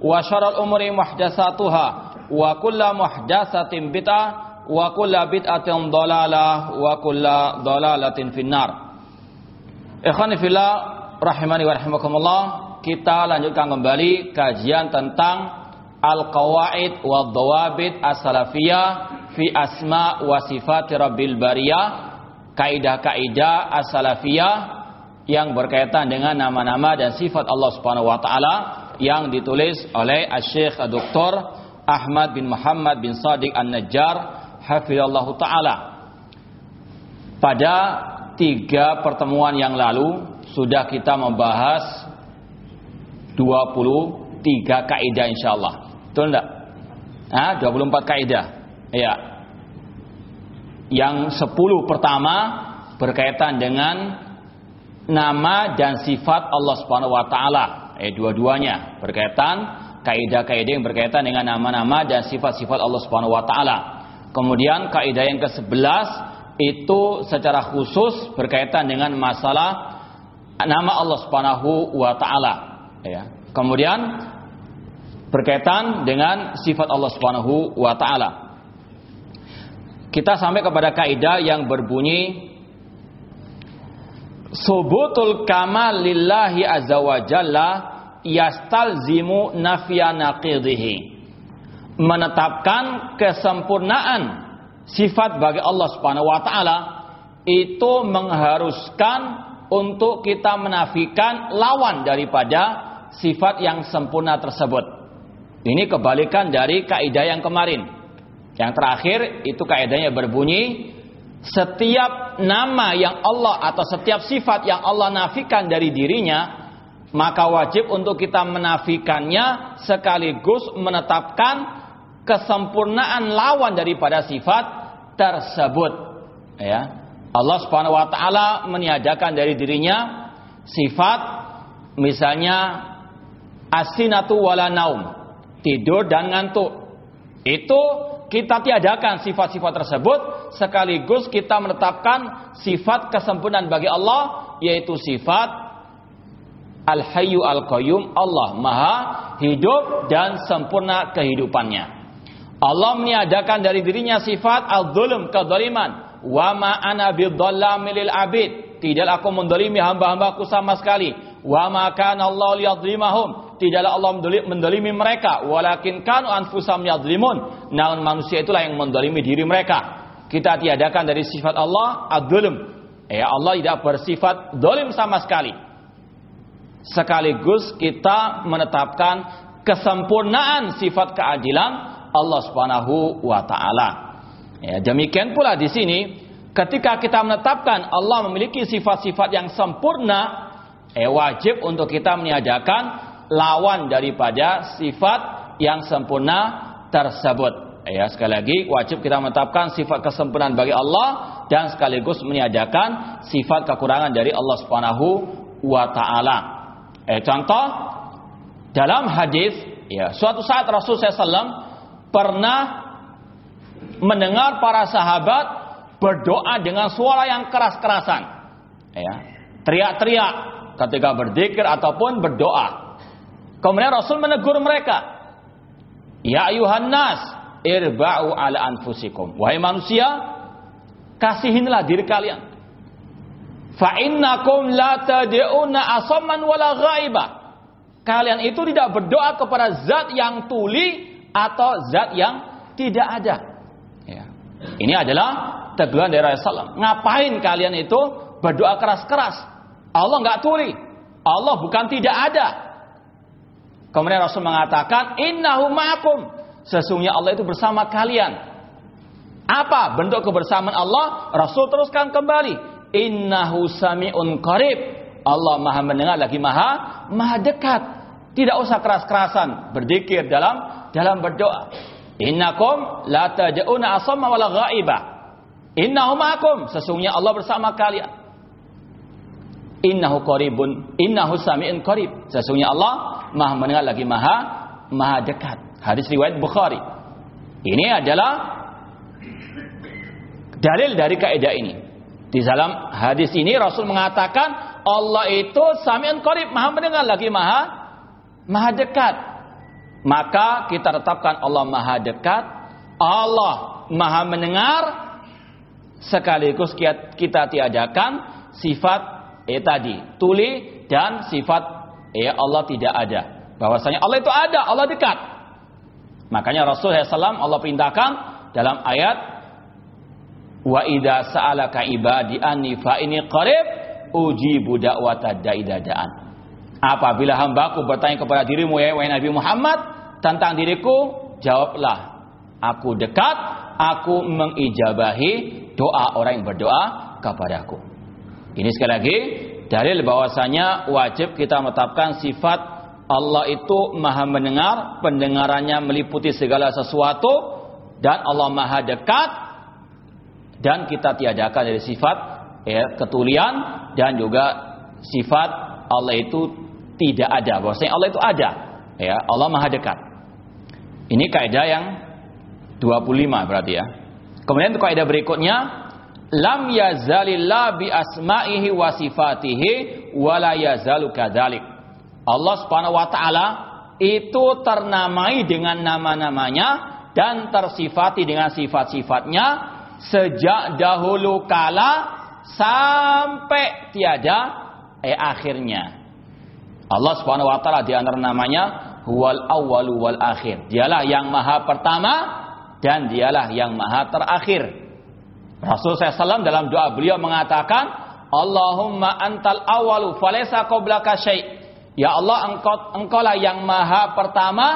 Wa syaral umuri muhdatsatuha wa kullu muhdatsatin bid'ah. Wa kullu bid'atin dhalalah wa kullu dhalalatin finnar. Ikhwani fillah rahimani wa rahimakumullah, kita lanjutkan kembali kajian tentang al-qawaid wa dhawabit as-salafiyah fi asma wa sifat rabbil bariyah, kaidah-kaidah as-salafiyah yang berkaitan dengan nama-nama dan sifat Allah Subhanahu wa taala yang ditulis oleh Syekh Dr. Ahmad bin Muhammad bin Sadiq An-Najjar hafizallahu taala. Pada tiga pertemuan yang lalu sudah kita membahas 23 kaidah insyaallah. Betul enggak? Ah, 24 kaidah. Ya. Yang 10 pertama berkaitan dengan nama dan sifat Allah Subhanahu wa taala eh dua-duanya berkaitan kaidah-kaidah yang berkaitan dengan nama-nama dan sifat-sifat Allah Subhanahu wa taala. Kemudian kaidah yang ke-11 itu secara khusus berkaitan dengan masalah nama Allah Subhanahu wa taala ya. Kemudian berkaitan dengan sifat Allah Subhanahu wa taala. Kita sampai kepada kaidah yang berbunyi Subutul kamal lillahi azza wa jalla yastalzimu nafya. Menetapkan kesempurnaan sifat bagi Allah Subhanahu wa taala itu mengharuskan untuk kita menafikan lawan daripada sifat yang sempurna tersebut. Ini kebalikan dari kaidah yang kemarin. Yang terakhir itu kaidahnya berbunyi setiap nama yang Allah atau setiap sifat yang Allah nafikan dari dirinya maka wajib untuk kita menafikannya sekaligus menetapkan kesempurnaan lawan daripada sifat tersebut. Ya. Allah Subhanahu wa taala meniadakan dari dirinya sifat misalnya asinatu wala naum tidur dan ngantuk. Itu kita tiadakan sifat-sifat tersebut sekaligus kita menetapkan sifat kesempurnaan bagi Allah yaitu sifat Al-Hayyu Al-Qayyum Allah Maha hidup dan sempurna kehidupannya. Allah meniadakan dari dirinya sifat al-zulm kezaliman. Wa ma ana bidzalamil abid. Tidaklah aku mendolimi hamba-hambaku sama sekali. Wa ma kana Allah liyadzlimahum tidaklah Allah mendolimi mereka. Walakin kanu anfusam yadlimun. Namun manusia itulah yang mendolimi diri mereka. Kita tiadakan dari sifat Allah ad-dulm. Ya Allah tidak bersifat dolim sama sekali. Sekaligus kita menetapkan kesempurnaan sifat keadilan Allah Subhanahu wa taala. Ya demikian pula di sini ketika kita menetapkan Allah memiliki sifat-sifat yang sempurna eh wajib untuk kita meniadakan lawan daripada sifat yang sempurna tersebut. Ya, sekali lagi wajib kita menetapkan sifat kesempurnaan bagi Allah dan sekaligus meniadakan sifat kekurangan dari Allah Subhanahu wa taala. Eh contoh dalam hadis ya suatu saat Rasul SAW pernah mendengar para sahabat berdoa dengan suara yang keras-kerasan. Ya, teriak-teriak ketika berzikir ataupun berdoa. Kemudian Rasul menegur mereka. Ya ayuhan irba'u ala anfusikum. Wahai manusia, kasihinlah diri kalian. Fa innakum la tad'una asamman wala ghaiba. Kalian itu tidak berdoa kepada zat yang tuli atau zat yang tidak ada. Ya. Ini adalah teguran dari Rasulullah. Ngapain kalian itu berdoa keras-keras? Allah nggak tuli. Allah bukan tidak ada. Kemudian Rasul mengatakan, Innahu ma'akum. Sesungguhnya Allah itu bersama kalian. Apa bentuk kebersamaan Allah? Rasul teruskan kembali. Innahu sami'un qarib. Allah maha mendengar lagi maha maha dekat. Tidak usah keras-kerasan berzikir dalam dalam berdoa. Innakum la taj'una asamma wala ghaiba. Innahu ma'akum. Sesungguhnya Allah bersama kalian. Innahu qaribun, innahu sami'un qarib. Sesungguhnya Allah Maha mendengar lagi Maha Maha dekat. Hadis riwayat Bukhari. Ini adalah dalil dari kaidah ini. Di dalam hadis ini Rasul mengatakan Allah itu sami'un qarib, Maha mendengar lagi Maha Maha dekat. Maka kita tetapkan Allah Maha dekat, Allah Maha mendengar sekaligus kita tiadakan sifat eh tadi. Tuli dan sifat eh Allah tidak ada. Bahwasanya Allah itu ada Allah dekat. Makanya Rasul SAW Allah perintahkan dalam ayat wa idza sa'alaka ibadi anni fa ini qarib ujibu da'watad da'i dadaan. Apabila hambaku bertanya kepada dirimu ya wahai Nabi Muhammad tentang diriku jawablah aku dekat aku mengijabahi doa orang yang berdoa kepadaku ini sekali lagi dalil bahwasanya wajib kita menetapkan sifat Allah itu maha mendengar, pendengarannya meliputi segala sesuatu dan Allah maha dekat dan kita tiadakan dari sifat ya, ketulian dan juga sifat Allah itu tidak ada. Bahwasanya Allah itu ada. Ya, Allah maha dekat. Ini kaidah yang 25 berarti ya. Kemudian kaidah berikutnya lam yazalillah bi asma'ihi wa sifatihi wa la yazalu kadzalik. Allah Subhanahu wa taala itu ternamai dengan nama-namanya dan tersifati dengan sifat-sifatnya sejak dahulu kala sampai tiada eh akhirnya. Allah Subhanahu wa taala di antara namanya huwal awwalu wal akhir. Dialah yang maha pertama dan dialah yang maha terakhir. Rasul SAW dalam doa beliau mengatakan, Allahumma antal awalu falesa qoblaka syai' Ya Allah engkau engkaulah yang maha pertama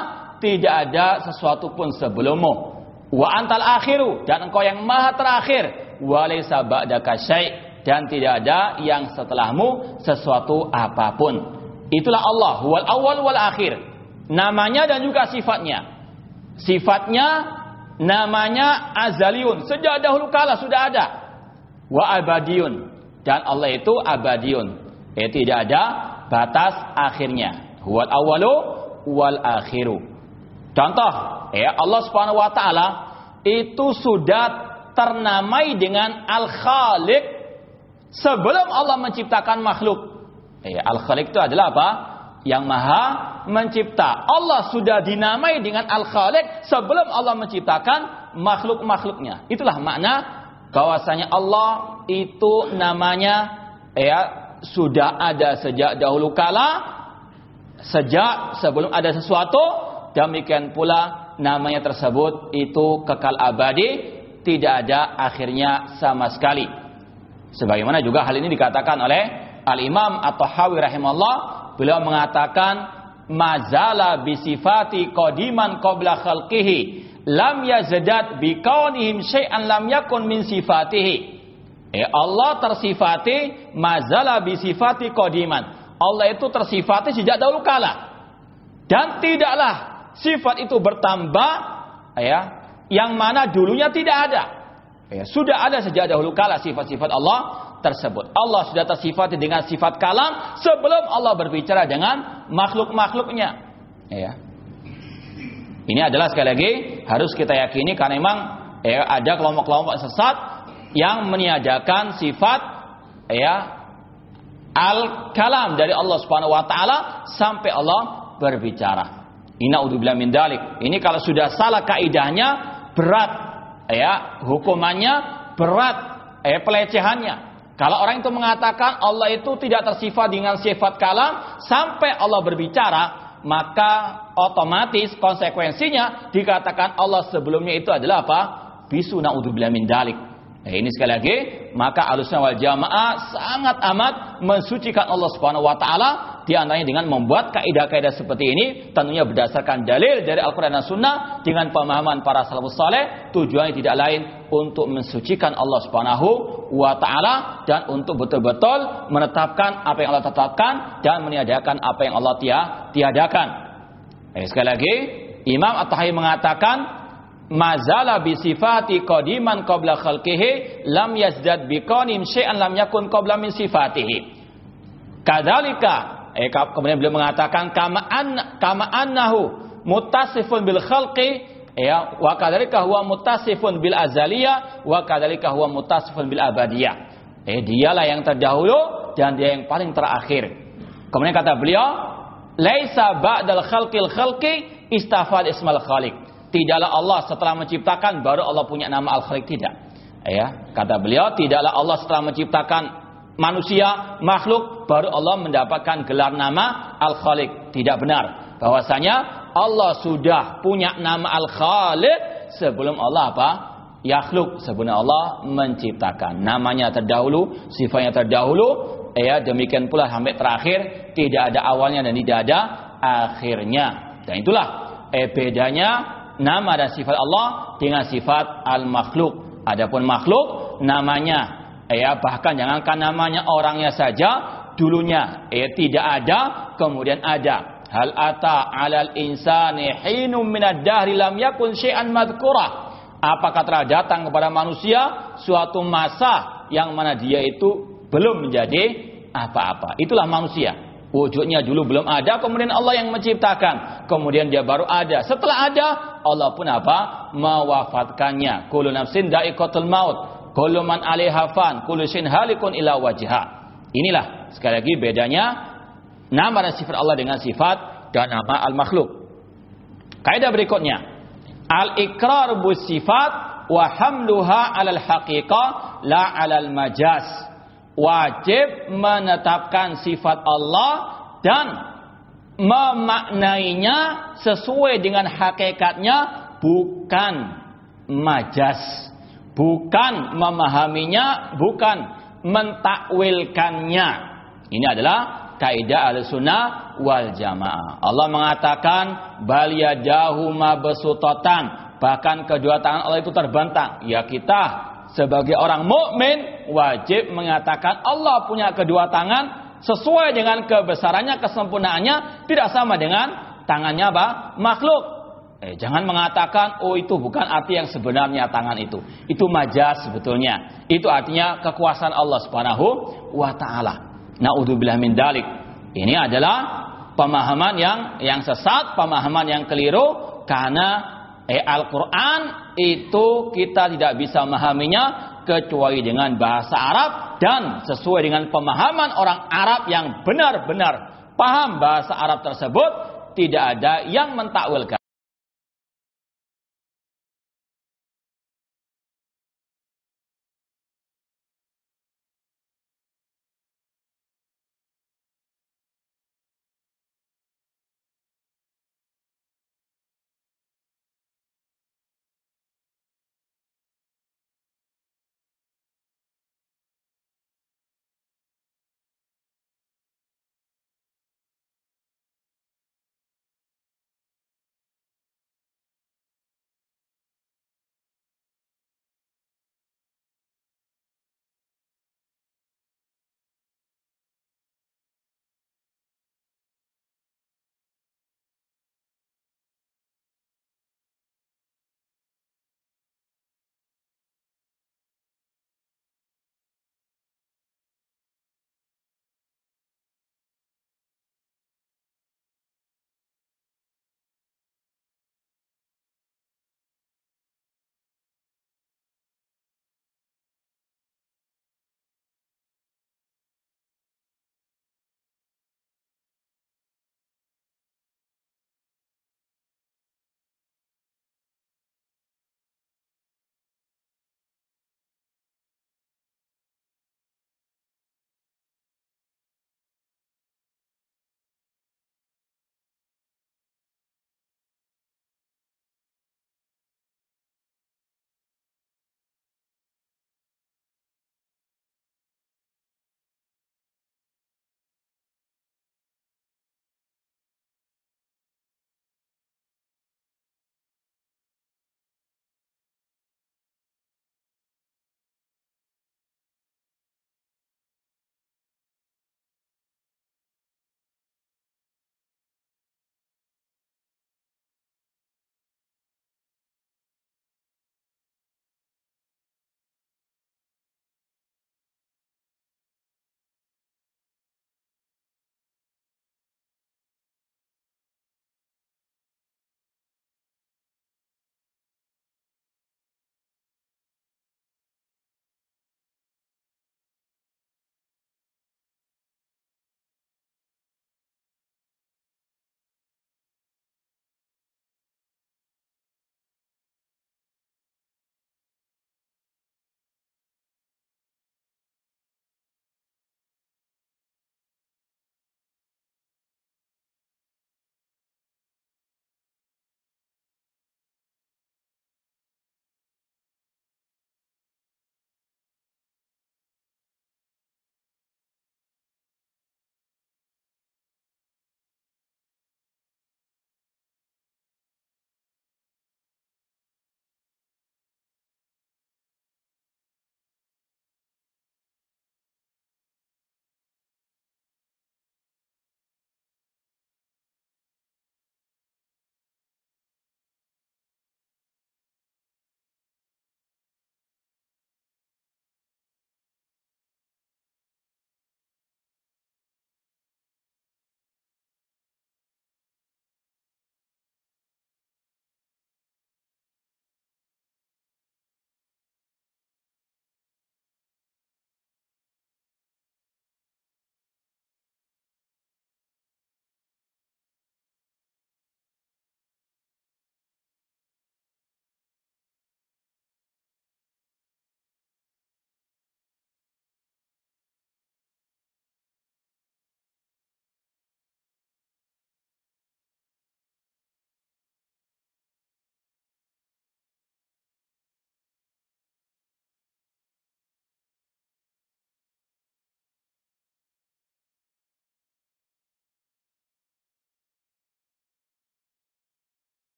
tidak ada sesuatu pun sebelummu. Wa antal akhiru dan engkau yang maha terakhir. Walaysa ba'daka syai' dan tidak ada yang setelahmu sesuatu apa pun. Itulah Allah, wal awal wal akhir. Namanya dan juga sifatnya. Sifatnya namanya azaliun. Sejak dahulu kala sudah ada. Wa abadiun. Dan Allah itu abadiun. Eh tidak ada batas akhirnya. Huwal awalu wal akhiru. Contoh ya Allah Subhanahu wa taala itu sudah ternamai dengan al khaliq sebelum Allah menciptakan makhluk. Ya al khaliq itu adalah apa yang maha mencipta. Allah sudah dinamai dengan Al-Khaliq sebelum Allah menciptakan makhluk-makhluknya. Itulah makna bahwasanya Allah itu namanya ya sudah ada sejak dahulu kala sejak sebelum ada sesuatu demikian pula namanya tersebut itu kekal abadi tidak ada akhirnya sama sekali sebagaimana juga hal ini dikatakan oleh Al-Imam atau Hawi rahimahullah beliau mengatakan mazala bisifati qadiman qabla khalqihi lam yazdat kaunihim syai'an lam yakun min sifatihi. Eh, Allah tersifati mazala bisifati qadiman. Allah itu tersifati sejak dahulu kala. Dan tidaklah sifat itu bertambah ya yang mana dulunya tidak ada. Ya, sudah ada sejak dahulu kala sifat-sifat Allah tersebut. Allah sudah tersifati dengan sifat kalam sebelum Allah berbicara dengan makhluk-makhluknya. Ya. Ini adalah sekali lagi harus kita yakini karena memang ya ada kelompok-kelompok sesat yang meniadakan sifat ya al kalam dari Allah Subhanahu wa taala sampai Allah berbicara. Ina udzubillah min dalik. Ini kalau sudah salah kaidahnya berat ya hukumannya berat eh pelecehannya. Kalau orang itu mengatakan Allah itu tidak tersifat dengan sifat kalam sampai Allah berbicara, maka otomatis konsekuensinya dikatakan Allah sebelumnya itu adalah apa? Bisu naudzubillah min dalik. Nah, ini sekali lagi, maka alusnya wal jamaah sangat amat mensucikan Allah Subhanahu wa taala di antaranya dengan membuat kaidah-kaidah seperti ini tentunya berdasarkan dalil dari Al-Qur'an dan Sunnah dengan pemahaman para salafus saleh tujuannya tidak lain untuk mensucikan Allah Subhanahu wa taala dan untuk betul-betul menetapkan apa yang Allah tetapkan dan meniadakan apa yang Allah tiadakan. Eh, sekali lagi, Imam At-Tahawi mengatakan mazala bi sifati qadiman qabla khalqihi lam yazdad bi qanim syai'an lam yakun qabla min sifatihi. Kadzalika eh, kemudian beliau mengatakan kama an kama annahu mutasifun bil khalqi ya wa kadzalika huwa mutasifun bil azaliyah wa kadzalika huwa mutasifun bil abadiyah. Eh dialah yang terdahulu dan dia yang paling terakhir. Kemudian kata beliau, laisa ba'dal khalqil khalqi istafad ismal khaliq tidaklah Allah setelah menciptakan baru Allah punya nama Al-Khaliq tidak. Ya, kata beliau, tidaklah Allah setelah menciptakan manusia, makhluk baru Allah mendapatkan gelar nama Al-Khaliq. Tidak benar. Bahwasanya Allah sudah punya nama Al-Khaliq sebelum Allah apa? Yakhluk sebelum Allah menciptakan. Namanya terdahulu, sifatnya terdahulu, ya demikian pula sampai terakhir tidak ada awalnya dan tidak ada akhirnya. Dan itulah eh bedanya nama dan sifat Allah dengan sifat al-makhluk. Adapun makhluk namanya ya bahkan jangankan namanya orangnya saja dulunya ya tidak ada kemudian ada. Hal ata 'alal insani hinum minad dahri lam yakun syai'an madhkura. Apakah telah datang kepada manusia suatu masa yang mana dia itu belum menjadi apa-apa. Itulah manusia. Wujudnya dulu belum ada, kemudian Allah yang menciptakan. Kemudian dia baru ada. Setelah ada, Allah pun apa? Mewafatkannya. Kullu nafsin da'iqatul maut. Kullu man 'alaiha fan, kullu halikun ila wajha. Inilah sekali lagi bedanya nama dan sifat Allah dengan sifat dan nama al-makhluk. Kaidah berikutnya, al-iqrar bu sifat wa hamluha 'alal haqiqah la 'alal majaz wajib menetapkan sifat Allah dan memaknainya sesuai dengan hakikatnya bukan majas bukan memahaminya bukan mentakwilkannya. Ini adalah kaidah al-sunnah wal jamaah. Allah mengatakan bal yadahu mabsutatan bahkan kedua tangan Allah itu terbentang ya kita sebagai orang mukmin wajib mengatakan Allah punya kedua tangan sesuai dengan kebesarannya, kesempurnaannya tidak sama dengan tangannya apa? makhluk. Eh, jangan mengatakan oh itu bukan arti yang sebenarnya tangan itu. Itu majas sebetulnya. Itu artinya kekuasaan Allah Subhanahu wa taala. Nauzubillah min dalik. Ini adalah pemahaman yang yang sesat, pemahaman yang keliru karena eh, Al-Quran itu kita tidak bisa memahaminya kecuali dengan bahasa Arab dan sesuai dengan pemahaman orang Arab yang benar-benar paham bahasa Arab tersebut tidak ada yang mentakwilkan